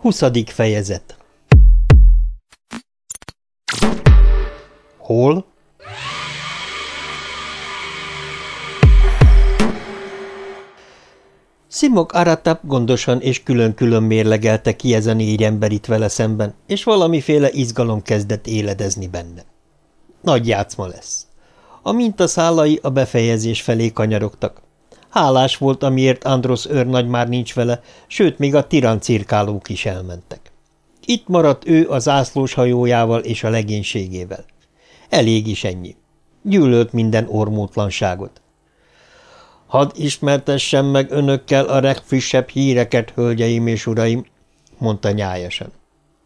Huszadik fejezet Hol? Simok Aratap gondosan és külön-külön mérlegelte ki ez a négy ember itt vele szemben, és valamiféle izgalom kezdett éledezni benne. Nagy játszma lesz. A mintaszálai a befejezés felé kanyarogtak. Hálás volt, amiért Andros őrnagy már nincs vele, sőt, még a tiran cirkálók is elmentek. Itt maradt ő a zászlós hajójával és a legénységével. Elég is ennyi. Gyűlölt minden ormótlanságot. Hadd ismertessem meg önökkel a legfrissebb híreket, hölgyeim és uraim, mondta nyájasan.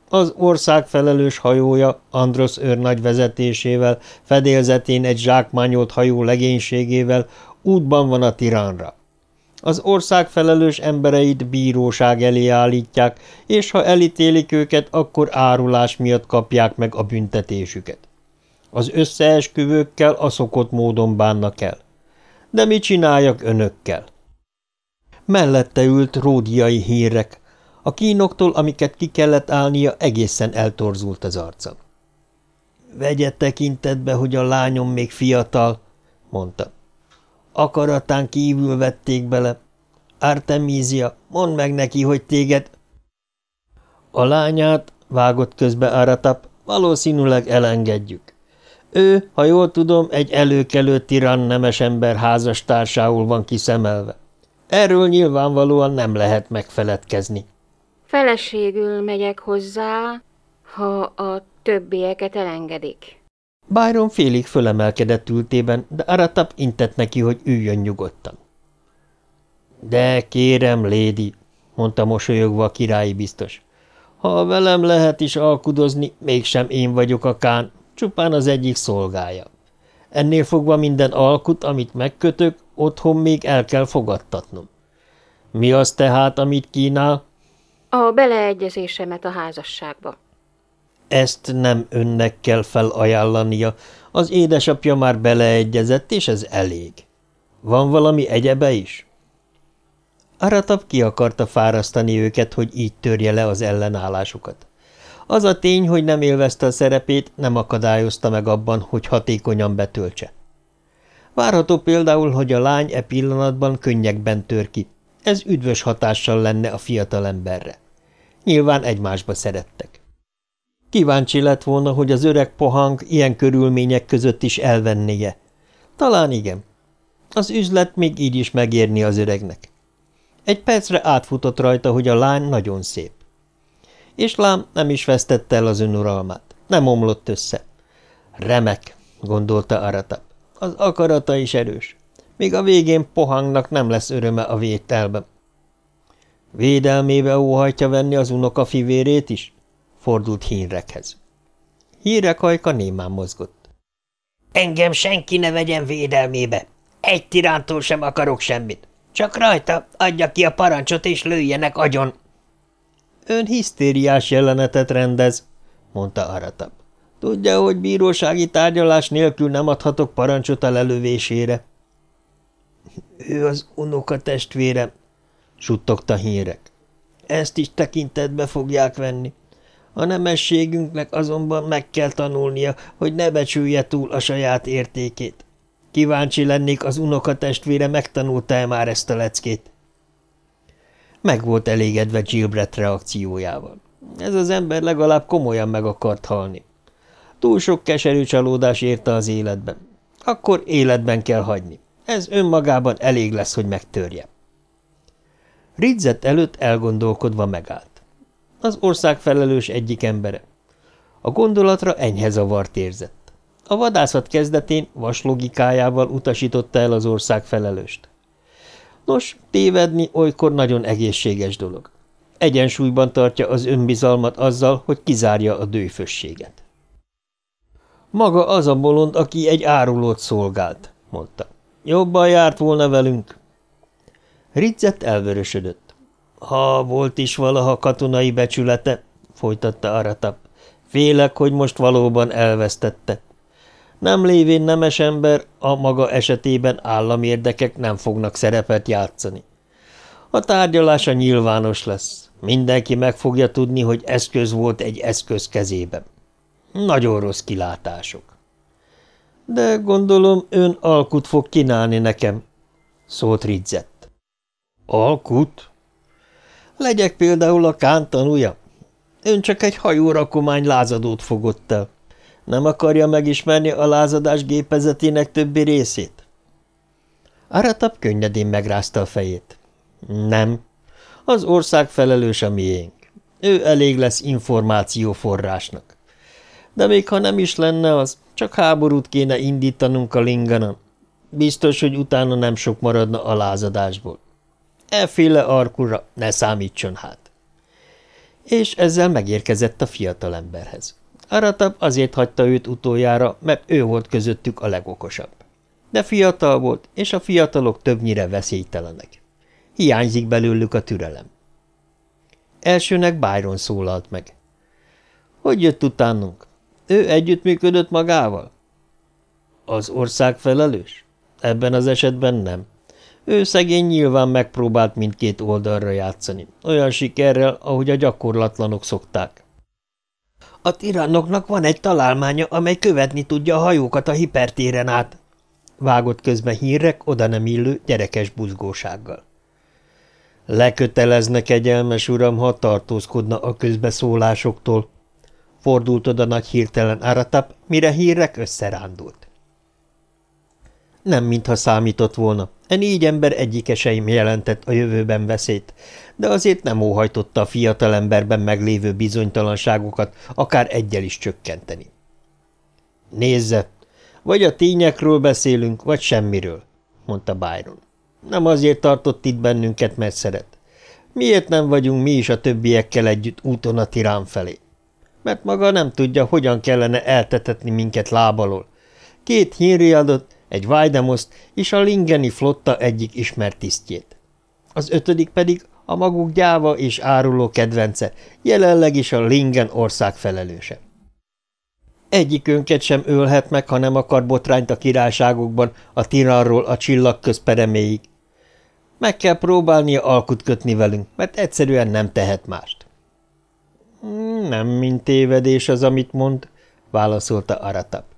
Az ország felelős hajója Andros őrnagy vezetésével, fedélzetén egy zsákmányolt hajó legénységével útban van a tiránra. Az ország felelős embereit bíróság elé állítják, és ha elítélik őket, akkor árulás miatt kapják meg a büntetésüket. Az összeesküvőkkel a szokott módon bánnak el. De mit csináljak önökkel? Mellette ült ródiai hírek. A kínoktól, amiket ki kellett állnia, egészen eltorzult az arca. Vegye tekintetbe, hogy a lányom még fiatal, mondta. Akaratán kívül vették bele. Artemízia, mondd meg neki, hogy téged... A lányát, vágott közbe Aratap, valószínűleg elengedjük. Ő, ha jól tudom, egy előkelő tiran nemes ember házastársául van kiszemelve. Erről nyilvánvalóan nem lehet megfeledkezni. Feleségül megyek hozzá, ha a többieket elengedik. Byron félig fölemelkedett ültében, de Aratap intett neki, hogy üljön nyugodtan. De kérem, lédi, mondta mosolyogva a királyi biztos. Ha velem lehet is alkudozni, mégsem én vagyok a kán, csupán az egyik szolgája. Ennél fogva minden alkut, amit megkötök, otthon még el kell fogadtatnom. Mi az tehát, amit kínál? A beleegyezésemet a házasságba. Ezt nem önnek kell felajánlania, az édesapja már beleegyezett, és ez elég. Van valami egyebe is? Aratab ki akarta fárasztani őket, hogy így törje le az ellenállásukat. Az a tény, hogy nem élvezte a szerepét, nem akadályozta meg abban, hogy hatékonyan betöltse. Várható például, hogy a lány e pillanatban könnyekben tör ki. Ez üdvös hatással lenne a fiatalemberre. Nyilván egymásba szerettek. Kíváncsi lett volna, hogy az öreg pohang ilyen körülmények között is elvennie. Talán igen. Az üzlet még így is megérni az öregnek. Egy percre átfutott rajta, hogy a lány nagyon szép. És lám nem is vesztette el az önuralmát. Nem omlott össze. Remek, gondolta Aratap. Az akarata is erős. Még a végén pohangnak nem lesz öröme a vételben. Védelmébe óhajtja venni az unoka fivérét is? Fordult hínrekhez. Hírek hajka némán mozgott. Engem senki ne vegyen védelmébe. Egy tirántól sem akarok semmit. Csak rajta adja ki a parancsot, és lőjenek agyon. Ön hisztériás jelenetet rendez, mondta Aratab. Tudja, hogy bírósági tárgyalás nélkül nem adhatok parancsot a lelövésére. Ő az unoka testvérem, suttogta hírek. Ezt is tekintetbe fogják venni. A nemességünknek azonban meg kell tanulnia, hogy ne becsülje túl a saját értékét. Kíváncsi lennék, az unoka testvére megtanulta-e már ezt a leckét? Meg volt elégedve Gilbert reakciójával. Ez az ember legalább komolyan meg akart halni. Túl sok keserű csalódás érte az életben. Akkor életben kell hagyni. Ez önmagában elég lesz, hogy megtörje. Ridzett előtt elgondolkodva megállt. Az ország felelős egyik embere. A gondolatra enyhe zavart érzett. A vadászat kezdetén vas logikájával utasította el az ország felelőst. Nos, tévedni olykor nagyon egészséges dolog. Egyensúlyban tartja az önbizalmat azzal, hogy kizárja a dőfösséget. Maga az a bolond, aki egy árulót szolgált, mondta. Jobban járt volna velünk. Ritzett elvörösödött. Ha volt is valaha katonai becsülete, folytatta Aratap, félek, hogy most valóban elvesztette. Nem lévén nemes ember, a maga esetében állami érdekek nem fognak szerepet játszani. A tárgyalása nyilvános lesz. Mindenki meg fogja tudni, hogy eszköz volt egy eszköz kezében. Nagyon rossz kilátások. De gondolom ön alkut fog kínálni nekem, szólt Ridzett. Alkut? Legyek például a Kán tanúja. Ön csak egy hajórakomány lázadót fogott el. Nem akarja megismerni a lázadás gépezetének többi részét? Aratap könnyedén megrázta a fejét. Nem. Az ország felelős a miénk. Ő elég lesz információforrásnak. De még ha nem is lenne az, csak háborút kéne indítanunk a linganon. Biztos, hogy utána nem sok maradna a lázadásból. Efféle arkura ne számítson hát. És ezzel megérkezett a fiatalemberhez. Aratab azért hagyta őt utoljára, mert ő volt közöttük a legokosabb. De fiatal volt, és a fiatalok többnyire veszélytelenek. Hiányzik belőlük a türelem. Elsőnek Byron szólalt meg. Hogy jött utánunk? Ő együttműködött magával? Az ország felelős? Ebben az esetben nem. Ő szegény nyilván megpróbált mindkét oldalra játszani, olyan sikerrel, ahogy a gyakorlatlanok szokták. A tirannoknak van egy találmánya, amely követni tudja a hajókat a hipertéren át, vágott közbe hírek oda nem illő gyerekes buzgósággal. Lekötelezne kegyelmes uram, ha tartózkodna a közbeszólásoktól, fordult oda nagy hirtelen Aratap, mire hírek összerándult. Nem mintha számított volna. E négy ember egyike sem jelentett a jövőben veszélyt, de azért nem óhajtotta a fiatalemberben meglévő bizonytalanságokat akár egyel is csökkenteni. Nézze, vagy a tényekről beszélünk, vagy semmiről, mondta Byron. Nem azért tartott itt bennünket, mert szeret. Miért nem vagyunk mi is a többiekkel együtt úton a tirán felé? Mert maga nem tudja, hogyan kellene eltetetni minket lábalól. Két hínriadot, egy Vajdemoszt és a Lingeni flotta egyik ismert tisztjét. Az ötödik pedig a maguk gyáva és áruló kedvence, jelenleg is a Lingen ország felelőse. Egyikünket sem ölhet meg, ha nem akar botrányt a királyságokban, a tiranról a csillag közpereméig. Meg kell próbálnia alkut kötni velünk, mert egyszerűen nem tehet mást. – Nem mint tévedés az, amit mond – válaszolta Aratap.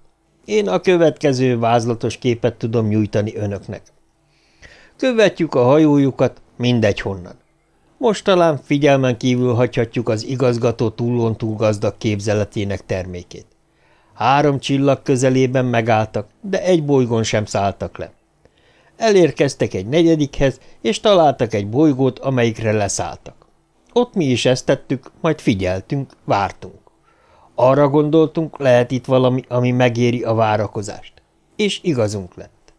Én a következő vázlatos képet tudom nyújtani önöknek. Követjük a hajójukat, mindegy honnan. Most talán figyelmen kívül hagyhatjuk az igazgató túlon túl gazdag képzeletének termékét. Három csillag közelében megálltak, de egy bolygón sem szálltak le. Elérkeztek egy negyedikhez, és találtak egy bolygót, amelyikre leszálltak. Ott mi is ezt tettük, majd figyeltünk, vártunk. Arra gondoltunk, lehet itt valami, ami megéri a várakozást. És igazunk lett.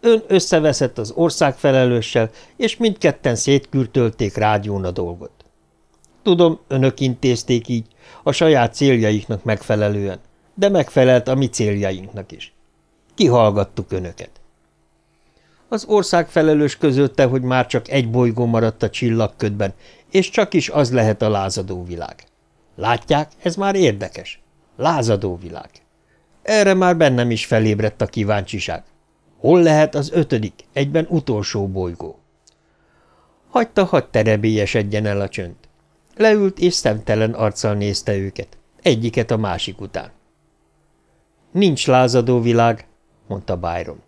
Ön összeveszett az ország felelőssel, és mindketten szétkürtölték rádión a dolgot. Tudom, önök intézték így, a saját céljaiknak megfelelően, de megfelelt a mi céljainknak is. Kihallgattuk önöket. Az ország felelős közölte, hogy már csak egy bolygó maradt a csillagködben, és csak is az lehet a lázadó világ. Látják, ez már érdekes. Lázadó világ. Erre már bennem is felébredt a kíváncsiság. Hol lehet az ötödik, egyben utolsó bolygó? Hagyta, hadd terebélyesedjen el a csönd. Leült és szemtelen arccal nézte őket, egyiket a másik után. Nincs lázadó világ, mondta Byron.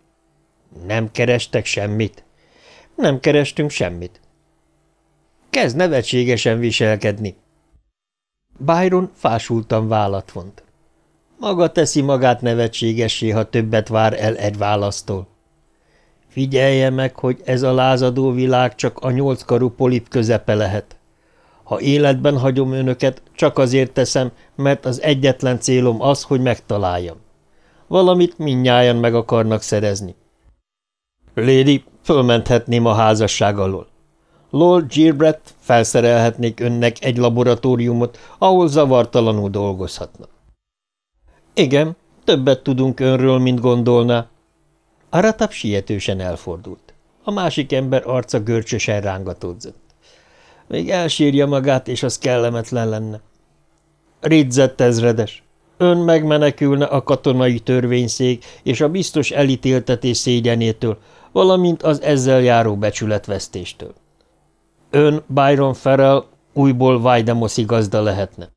Nem kerestek semmit? Nem kerestünk semmit. Kezd nevetségesen viselkedni, Byron fásultan vállat vont. Maga teszi magát nevetségessé, ha többet vár el egy választól. Figyelje meg, hogy ez a lázadó világ csak a nyolckarú polip közepe lehet. Ha életben hagyom önöket, csak azért teszem, mert az egyetlen célom az, hogy megtaláljam. Valamit minnyáján meg akarnak szerezni. Lady, fölmenthetném a házasság alól. Lord Gilbert felszerelhetnék önnek egy laboratóriumot, ahol zavartalanul dolgozhatna. Igen, többet tudunk önről, mint gondolná. Aratap sietősen elfordult. A másik ember arca görcsösen rángatódzott. Még elsírja magát, és az kellemetlen lenne. Ridzett ezredes. Ön megmenekülne a katonai törvényszék és a biztos elítéltetés szégyenétől, valamint az ezzel járó becsületvesztéstől. Ön, Byron Farrell, újból Vajdemoszi gazda lehetne.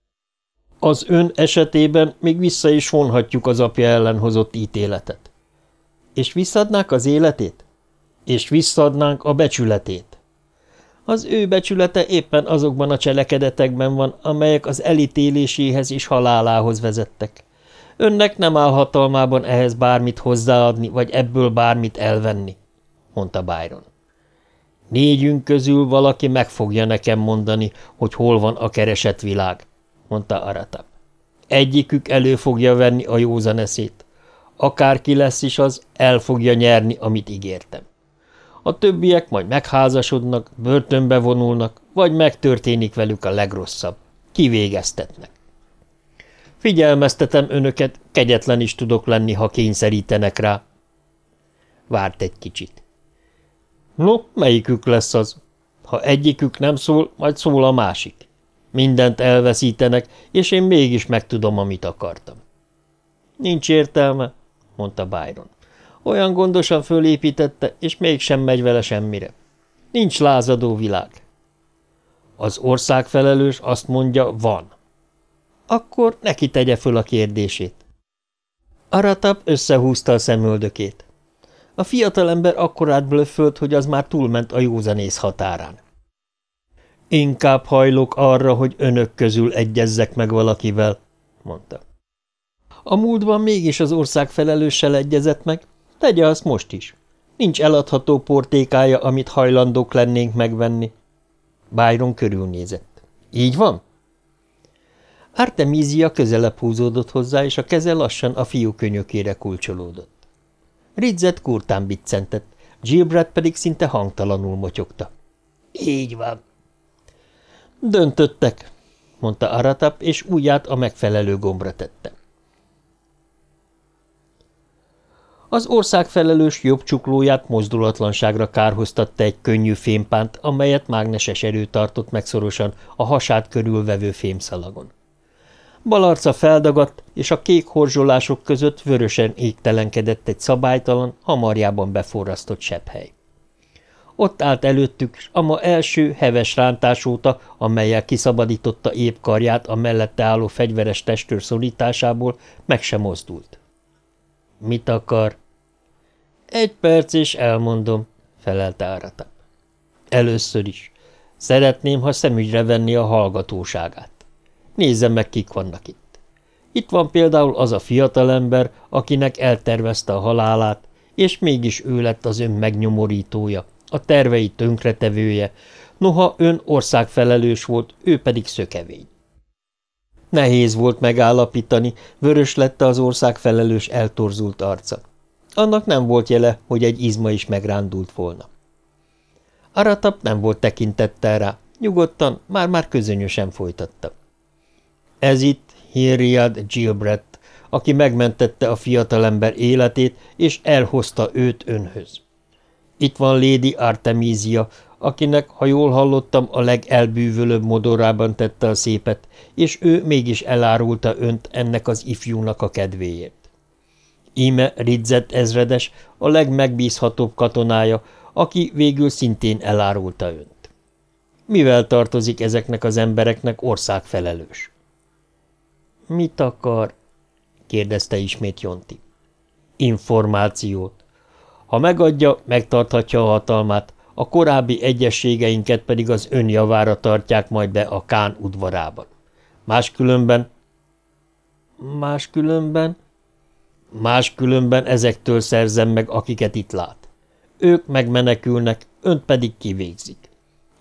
Az ön esetében még vissza is vonhatjuk az apja ellen hozott ítéletet. És visszadnák az életét? És visszadnánk a becsületét. Az ő becsülete éppen azokban a cselekedetekben van, amelyek az elítéléséhez és halálához vezettek. Önnek nem áll hatalmában ehhez bármit hozzáadni, vagy ebből bármit elvenni, mondta Byron. Négyünk közül valaki meg fogja nekem mondani, hogy hol van a keresett világ, mondta Aratab. Egyikük elő fogja venni a józan eszét. Akárki lesz is az, el fogja nyerni, amit ígértem. A többiek majd megházasodnak, börtönbe vonulnak, vagy megtörténik velük a legrosszabb. Kivégeztetnek. Figyelmeztetem önöket, kegyetlen is tudok lenni, ha kényszerítenek rá. Várt egy kicsit. No, melyikük lesz az? Ha egyikük nem szól, majd szól a másik. Mindent elveszítenek, és én mégis megtudom, amit akartam. Nincs értelme, mondta Byron. Olyan gondosan fölépítette, és mégsem megy vele semmire. Nincs lázadó világ. Az országfelelős azt mondja, van. Akkor neki tegye föl a kérdését. Aratap összehúzta a szemöldökét. A fiatalember akkorát blöffölt, hogy az már túlment a józanész határán. Inkább hajlok arra, hogy önök közül egyezzek meg valakivel, mondta. A múltban mégis az ország felelőssel egyezett meg, tegye azt most is. Nincs eladható portékája, amit hajlandók lennénk megvenni. Byron körülnézett. Így van? Artemisia közelebb húzódott hozzá, és a keze lassan a fiú könyökére kulcsolódott. Ridzet kurtán biccentett, Gilbreth pedig szinte hangtalanul motyogta. Így van. Döntöttek, mondta Aratap, és ujját a megfelelő gombra tette. Az ország felelős jobb csuklóját mozdulatlanságra kárhoztatta egy könnyű fémpánt, amelyet mágneses erő tartott meg szorosan a hasát körülvevő fémszalagon. Balarca feldagadt, és a kék horzsolások között vörösen égtelenkedett egy szabálytalan, hamarjában beforrasztott sepphely. Ott állt előttük, a ma első heves rántás óta, amelyel kiszabadította épp karját a mellette álló fegyveres testőr szorításából, meg sem mozdult. – Mit akar? – Egy perc, és elmondom – felelte Áratap. – Először is. Szeretném, ha szemügyre venni a hallgatóságát. Nézzem meg, kik vannak itt. Itt van például az a fiatalember, akinek eltervezte a halálát, és mégis ő lett az ön megnyomorítója, a tervei tönkretevője, noha ön országfelelős volt, ő pedig szökevény. Nehéz volt megállapítani, vörös lett az országfelelős eltorzult arca. Annak nem volt jele, hogy egy izma is megrándult volna. Aratap nem volt tekintettel rá, nyugodtan, már-már közönösen folytatta. Ez itt Hiriad Gilbreth, aki megmentette a fiatalember életét, és elhozta őt önhöz. Itt van Lady Artemisia, akinek, ha jól hallottam, a legelbűvölőbb modorában tette a szépet, és ő mégis elárulta önt ennek az ifjúnak a kedvéért. Íme Ridzett ezredes, a legmegbízhatóbb katonája, aki végül szintén elárulta önt. Mivel tartozik ezeknek az embereknek országfelelős? – Mit akar? – kérdezte ismét Jonti. – Információt. Ha megadja, megtarthatja a hatalmát, a korábbi egyességeinket pedig az önjavára tartják majd be a Kán udvarában. Máskülönben... Máskülönben? Máskülönben ezektől szerzem meg, akiket itt lát. Ők megmenekülnek, önt pedig kivégzik.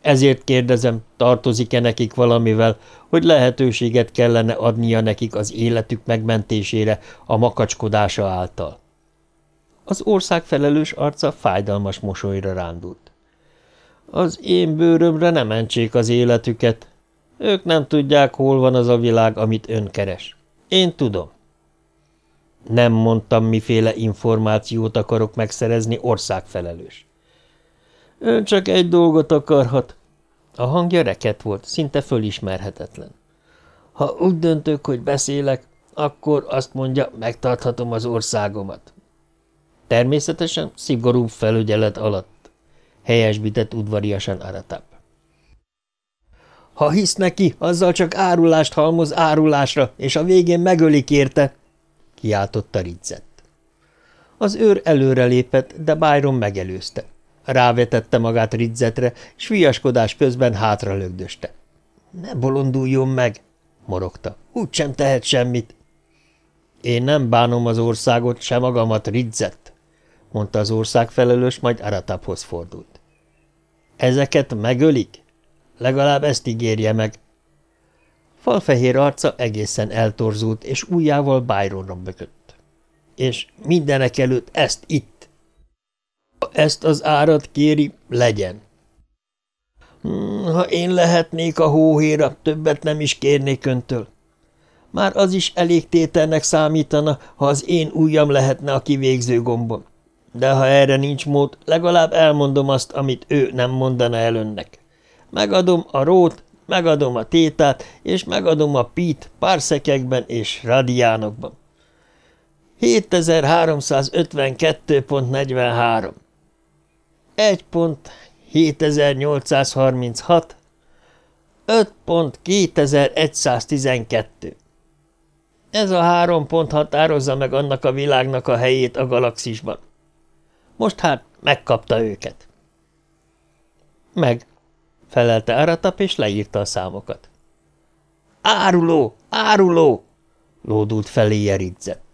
Ezért kérdezem, tartozik-e nekik valamivel, hogy lehetőséget kellene adnia nekik az életük megmentésére a makacskodása által. Az ország felelős arca fájdalmas mosolyra rándult. Az én bőrömre nem mentsék az életüket. Ők nem tudják, hol van az a világ, amit ön keres. Én tudom. Nem mondtam, miféle információt akarok megszerezni országfelelős. Ön csak egy dolgot akarhat. A hangja reket volt, szinte fölismerhetetlen. Ha úgy döntök, hogy beszélek, akkor azt mondja, megtarthatom az országomat. Természetesen szigorú felügyelet alatt, helyesbített udvariasan Aratap. Ha hisz neki, azzal csak árulást halmoz árulásra, és a végén megölik érte, kiáltotta Ridzett. Az őr előrelépett, de Byron megelőzte. Rávetette magát Ridzetre, és viaskodás közben hátra lögdöste. – Ne bolonduljon meg! – morogta. – Úgy sem tehet semmit. – Én nem bánom az országot, se magamat, Ridzett – mondta az ország felelős, majd Arataphoz fordult. – Ezeket megölik? Legalább ezt ígérje meg. Falfehér arca egészen eltorzult, és ujjával Byronra bökött. És mindenek előtt ezt itt. Ezt az árat kéri, legyen. Hmm, ha én lehetnék a hóhéra, többet nem is kérnék öntől. Már az is elég tételnek számítana, ha az én ujjam lehetne a kivégző gombon. De ha erre nincs mód, legalább elmondom azt, amit ő nem mondana el önnek. Megadom a rót, megadom a tétát, és megadom a pít párszekekben és radiánokban. 7352.43 1 pont 7836 5 pont 2112 Ez a három pont határozza meg annak a világnak a helyét a galaxisban. Most hát megkapta őket. Meg, felelte Aratap, és leírta a számokat. Áruló! Áruló! lódult felé Ridzett.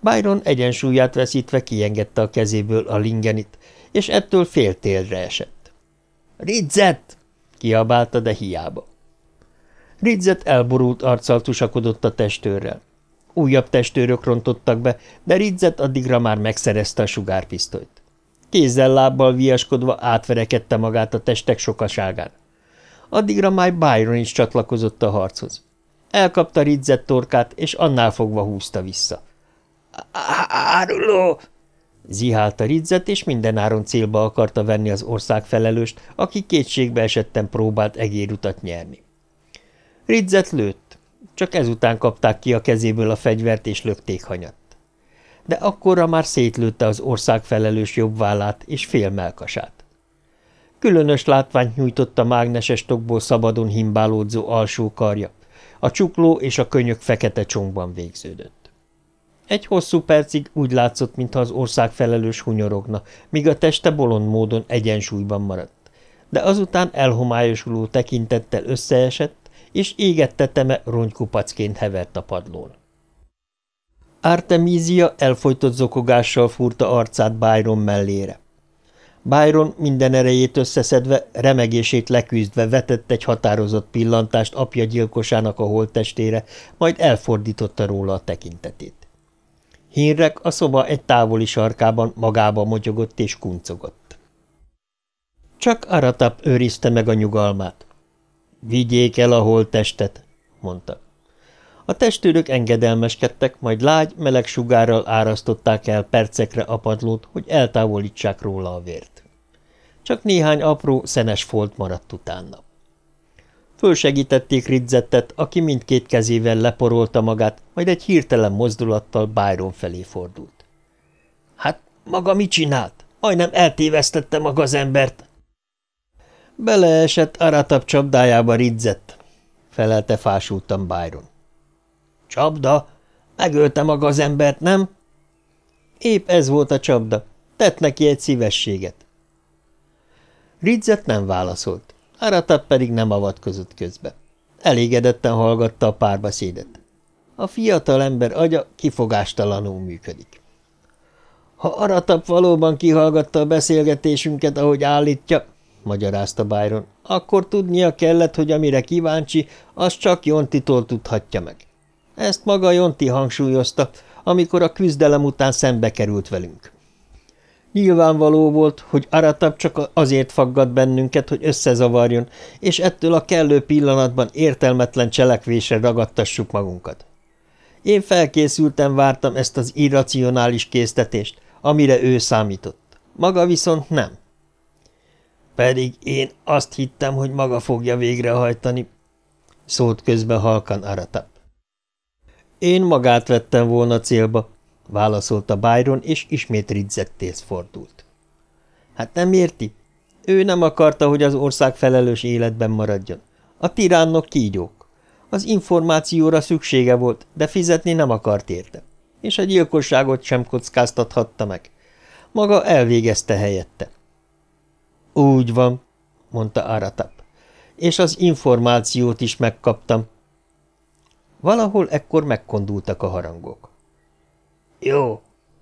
Byron egyensúlyát veszítve kiengedte a kezéből a lingenit, és ettől féltélre esett. Ridzett! kiabálta, de hiába. Ridzett elborult arccal tusakodott a testőrrel. Újabb testőrök rontottak be, de Ridzett addigra már megszerezte a sugárpisztolyt. Kézzel-lábbal viaskodva átverekedte magát a testek sokaságán. Addigra már Byron is csatlakozott a harchoz. Elkapta Ridzett torkát, és annál fogva húzta vissza. – Áruló! – zihálta Ridzett, és mindenáron célba akarta venni az ország felelőst, aki kétségbe esetten próbált egérutat nyerni. Ridzett lőtt, csak ezután kapták ki a kezéből a fegyvert, és lökték hanyat de akkorra már szétlőtte az ország felelős jobb vállát és fél melkasát. Különös látványt nyújtott a mágneses tokból szabadon himbálódzó alsó karja, a csukló és a könyök fekete csonkban végződött. Egy hosszú percig úgy látszott, mintha az ország felelős hunyorogna, míg a teste bolond módon egyensúlyban maradt, de azután elhomályosuló tekintettel összeesett, és égette teme ronykupacként hevert a padlón. Artemisia elfolytott zokogással fúrta arcát Byron mellére. Byron minden erejét összeszedve, remegését leküzdve vetett egy határozott pillantást apja gyilkosának a holttestére, majd elfordította róla a tekintetét. Hínrek a szoba egy távoli sarkában magába motyogott és kuncogott. Csak Aratap őrizte meg a nyugalmát. – Vigyék el a holttestet, mondta. A testőrök engedelmeskedtek, majd lágy, meleg sugárral árasztották el percekre a padlót, hogy eltávolítsák róla a vért. Csak néhány apró, szenes folt maradt utána. Fölsegítették Ridzettet, aki mindkét kezével leporolta magát, majd egy hirtelen mozdulattal Byron felé fordult. – Hát maga mit csinált? Majdnem eltévesztette maga az embert. Beleesett Aratab csapdájába Ridzett, felelte fásultan Byron. Csapda? Megölte maga az embert, nem? Épp ez volt a csapda. Tett neki egy szívességet. Ridzet nem válaszolt, Aratab pedig nem avatkozott közbe. Elégedetten hallgatta a párbeszédet. A fiatal ember agya kifogástalanul működik. Ha Aratab valóban kihallgatta a beszélgetésünket, ahogy állítja, magyarázta Byron, akkor tudnia kellett, hogy amire kíváncsi, az csak Jontitól tudhatja meg. Ezt maga Jonti hangsúlyozta, amikor a küzdelem után szembe került velünk. Nyilvánvaló volt, hogy Aratab csak azért faggad bennünket, hogy összezavarjon, és ettől a kellő pillanatban értelmetlen cselekvésre ragadtassuk magunkat. Én felkészültem vártam ezt az irracionális késztetést, amire ő számított. Maga viszont nem. Pedig én azt hittem, hogy maga fogja végrehajtani, szólt közbe halkan Aratab. Én magát vettem volna célba, válaszolta Byron, és ismét Ridzettész fordult. Hát nem érti? Ő nem akarta, hogy az ország felelős életben maradjon. A tiránok kígyók. Az információra szüksége volt, de fizetni nem akart érte, és a gyilkosságot sem kockáztathatta meg. Maga elvégezte helyette. Úgy van, mondta Aratap, és az információt is megkaptam. Valahol ekkor megkondultak a harangok. Jó,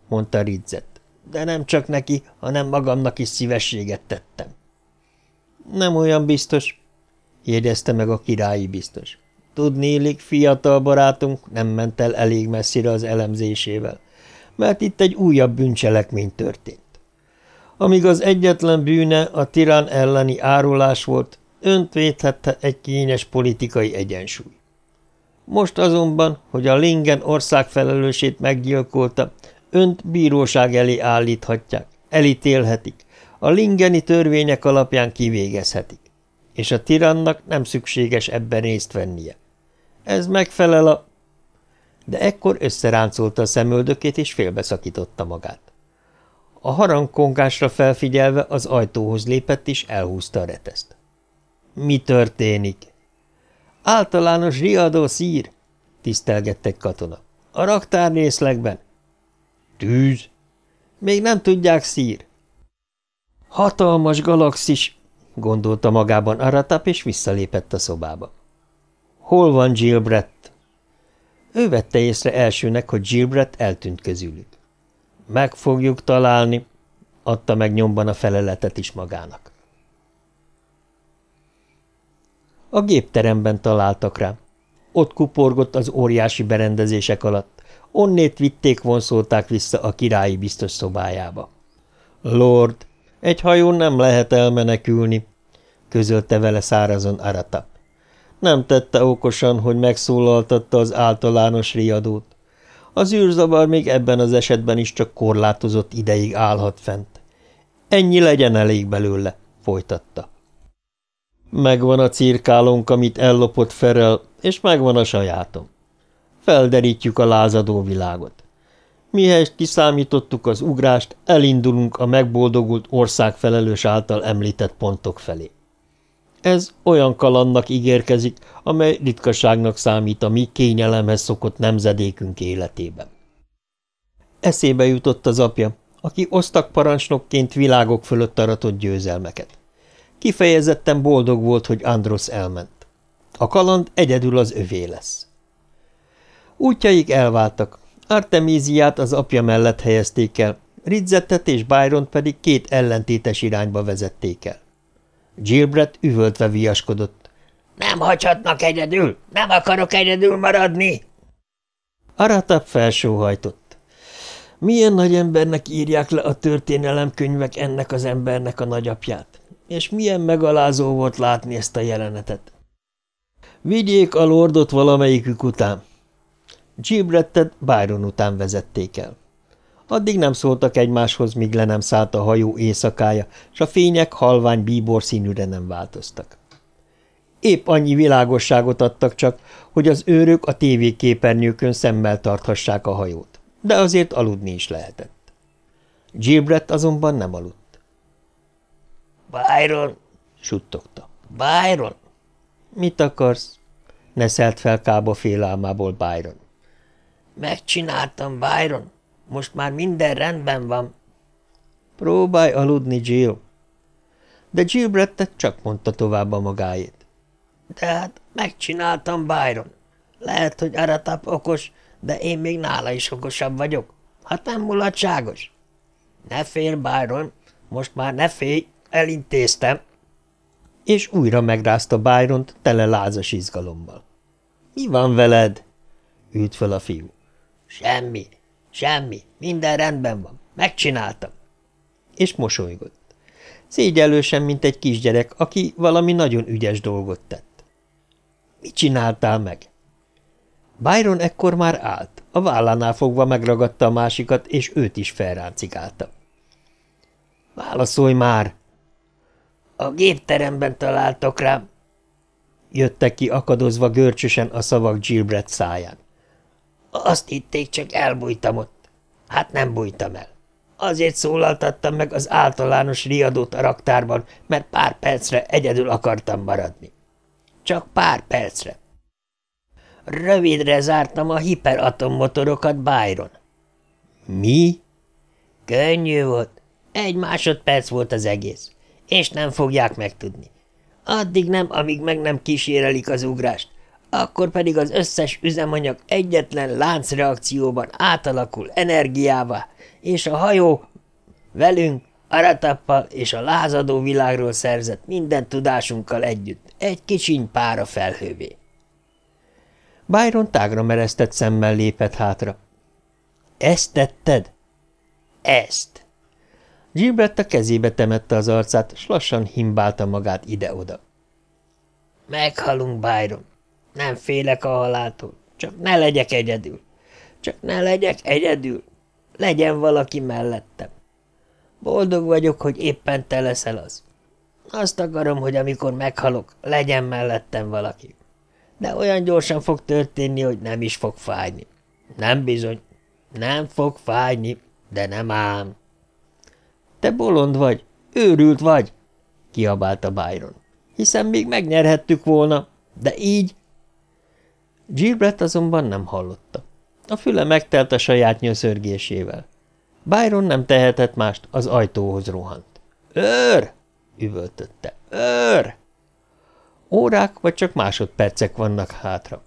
mondta Ridzett, de nem csak neki, hanem magamnak is szívességet tettem. Nem olyan biztos, jegyezte meg a királyi biztos. Tudnélik, fiatal barátunk nem ment el elég messzire az elemzésével, mert itt egy újabb bűncselekmény történt. Amíg az egyetlen bűne a tirán elleni árulás volt, önt védhette egy kényes politikai egyensúly. Most azonban, hogy a Lingen országfelelősét meggyilkolta, önt bíróság elé állíthatják, elítélhetik, a lingeni törvények alapján kivégezhetik, és a tirannak nem szükséges ebben részt vennie. Ez megfelel a... De ekkor összeráncolta a szemöldökét, és félbeszakította magát. A harangkongásra felfigyelve az ajtóhoz lépett, és elhúzta a reteszt. Mi történik? Általános riadó szír, tisztelgettek katona. A raktárnészlegben. Tűz. Még nem tudják szír. Hatalmas galaxis, gondolta magában Aratap, és visszalépett a szobába. Hol van Gilbrett? Ő vette észre elsőnek, hogy Gilbrett eltűnt közülük. Meg fogjuk találni, adta meg nyomban a feleletet is magának. A gépteremben találtak rá. Ott kuporgott az óriási berendezések alatt. Onnét vitték, vonszolták vissza a királyi biztos szobájába. Lord, egy hajón nem lehet elmenekülni, közölte vele szárazon Aratap. Nem tette okosan, hogy megszólaltatta az általános riadót. Az űrzavar még ebben az esetben is csak korlátozott ideig állhat fent. Ennyi legyen elég belőle, folytatta. Megvan a cirkálónk, amit ellopott Ferel, és megvan a sajátom. Felderítjük a lázadó világot. Mihez kiszámítottuk az ugrást, elindulunk a megboldogult országfelelős által említett pontok felé. Ez olyan kalannak ígérkezik, amely ritkaságnak számít a mi kényelemhez szokott nemzedékünk életében. Eszébe jutott az apja, aki osztak parancsnokként világok fölött aratott győzelmeket. Kifejezetten boldog volt, hogy Andros elment. A kaland egyedül az övé lesz. Útjaik elváltak. Artemíziát az apja mellett helyezték el, Ridzettet és Byron pedig két ellentétes irányba vezették el. Gilbreth üvöltve viaskodott. – Nem hagyhatnak egyedül! Nem akarok egyedül maradni! Aratap felsóhajtott. Milyen nagy embernek írják le a történelemkönyvek ennek az embernek a nagyapját, és milyen megalázó volt látni ezt a jelenetet. Vigyék a lordot valamelyikük után. Gilbrettet Byron után vezették el. Addig nem szóltak egymáshoz, míg le nem szállt a hajó éjszakája, s a fények halvány bíbor színűre nem változtak. Épp annyi világosságot adtak csak, hogy az őrök a tévéképernyőkön szemmel tarthassák a hajót, de azért aludni is lehetett. Gilbrett azonban nem aludt. – Byron! – suttogta. – Byron! – Mit akarsz? – neszelt fel kába félálmából Byron. – Megcsináltam, Byron! – most már minden rendben van. Próbálj aludni, Jill. De Jill Brettet csak mondta tovább a magáét. De hát megcsináltam, Byron. Lehet, hogy Aratap okos, de én még nála is okosabb vagyok. Hát nem mulatságos. Ne félj, Byron, most már ne félj, elintéztem. És újra megrázta Byron-t tele lázas izgalommal. Mi van veled? Ült fel a fiú. Semmi, Semmi, minden rendben van. Megcsináltam. És mosolygott. Szégyellősen, mint egy kisgyerek, aki valami nagyon ügyes dolgot tett. Mit csináltál meg? Byron ekkor már állt, a vállánál fogva megragadta a másikat, és őt is felráncigálta. Válaszolj már! A gépteremben találtok rám. Jöttek ki akadozva görcsösen a szavak Gilbert száján. Azt hitték, csak elbújtam ott. Hát nem bújtam el. Azért szólaltattam meg az általános riadót a raktárban, mert pár percre egyedül akartam maradni. Csak pár percre. Rövidre zártam a hiperatom-motorokat, Byron. Mi? Könnyű volt. Egy másodperc volt az egész, és nem fogják megtudni. Addig nem, amíg meg nem kísérelik az ugrást, akkor pedig az összes üzemanyag egyetlen láncreakcióban átalakul energiává, és a hajó velünk, Aratappal és a lázadó világról szerzett minden tudásunkkal együtt egy kicsiny pára felhővé. Byron tágra meresztett szemmel lépett hátra. – Ezt tetted? – Ezt! Gilbert a kezébe temette az arcát, s lassan himbálta magát ide-oda. – Meghalunk, Byron. Nem félek a haláltól. Csak ne legyek egyedül. Csak ne legyek egyedül. Legyen valaki mellettem. Boldog vagyok, hogy éppen te leszel az. Azt akarom, hogy amikor meghalok, legyen mellettem valaki. De olyan gyorsan fog történni, hogy nem is fog fájni. Nem bizony. Nem fog fájni, de nem ám. Te bolond vagy, őrült vagy, kiabálta Byron. Hiszen még megnyerhettük volna, de így... Gilbert azonban nem hallotta. A füle megtelt a saját nyöszörgésével. Byron nem tehetett mást, az ajtóhoz rohant. – Őr! – üvöltötte. – Őr! Órák vagy csak másodpercek vannak hátra.